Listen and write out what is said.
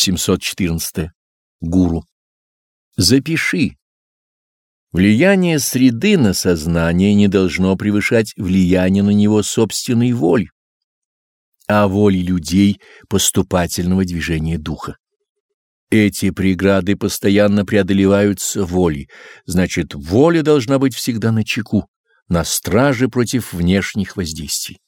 714. Гуру. Запиши. Влияние среды на сознание не должно превышать влияние на него собственной воли, а воли людей поступательного движения духа. Эти преграды постоянно преодолеваются волей, значит, воля должна быть всегда на чеку, на страже против внешних воздействий.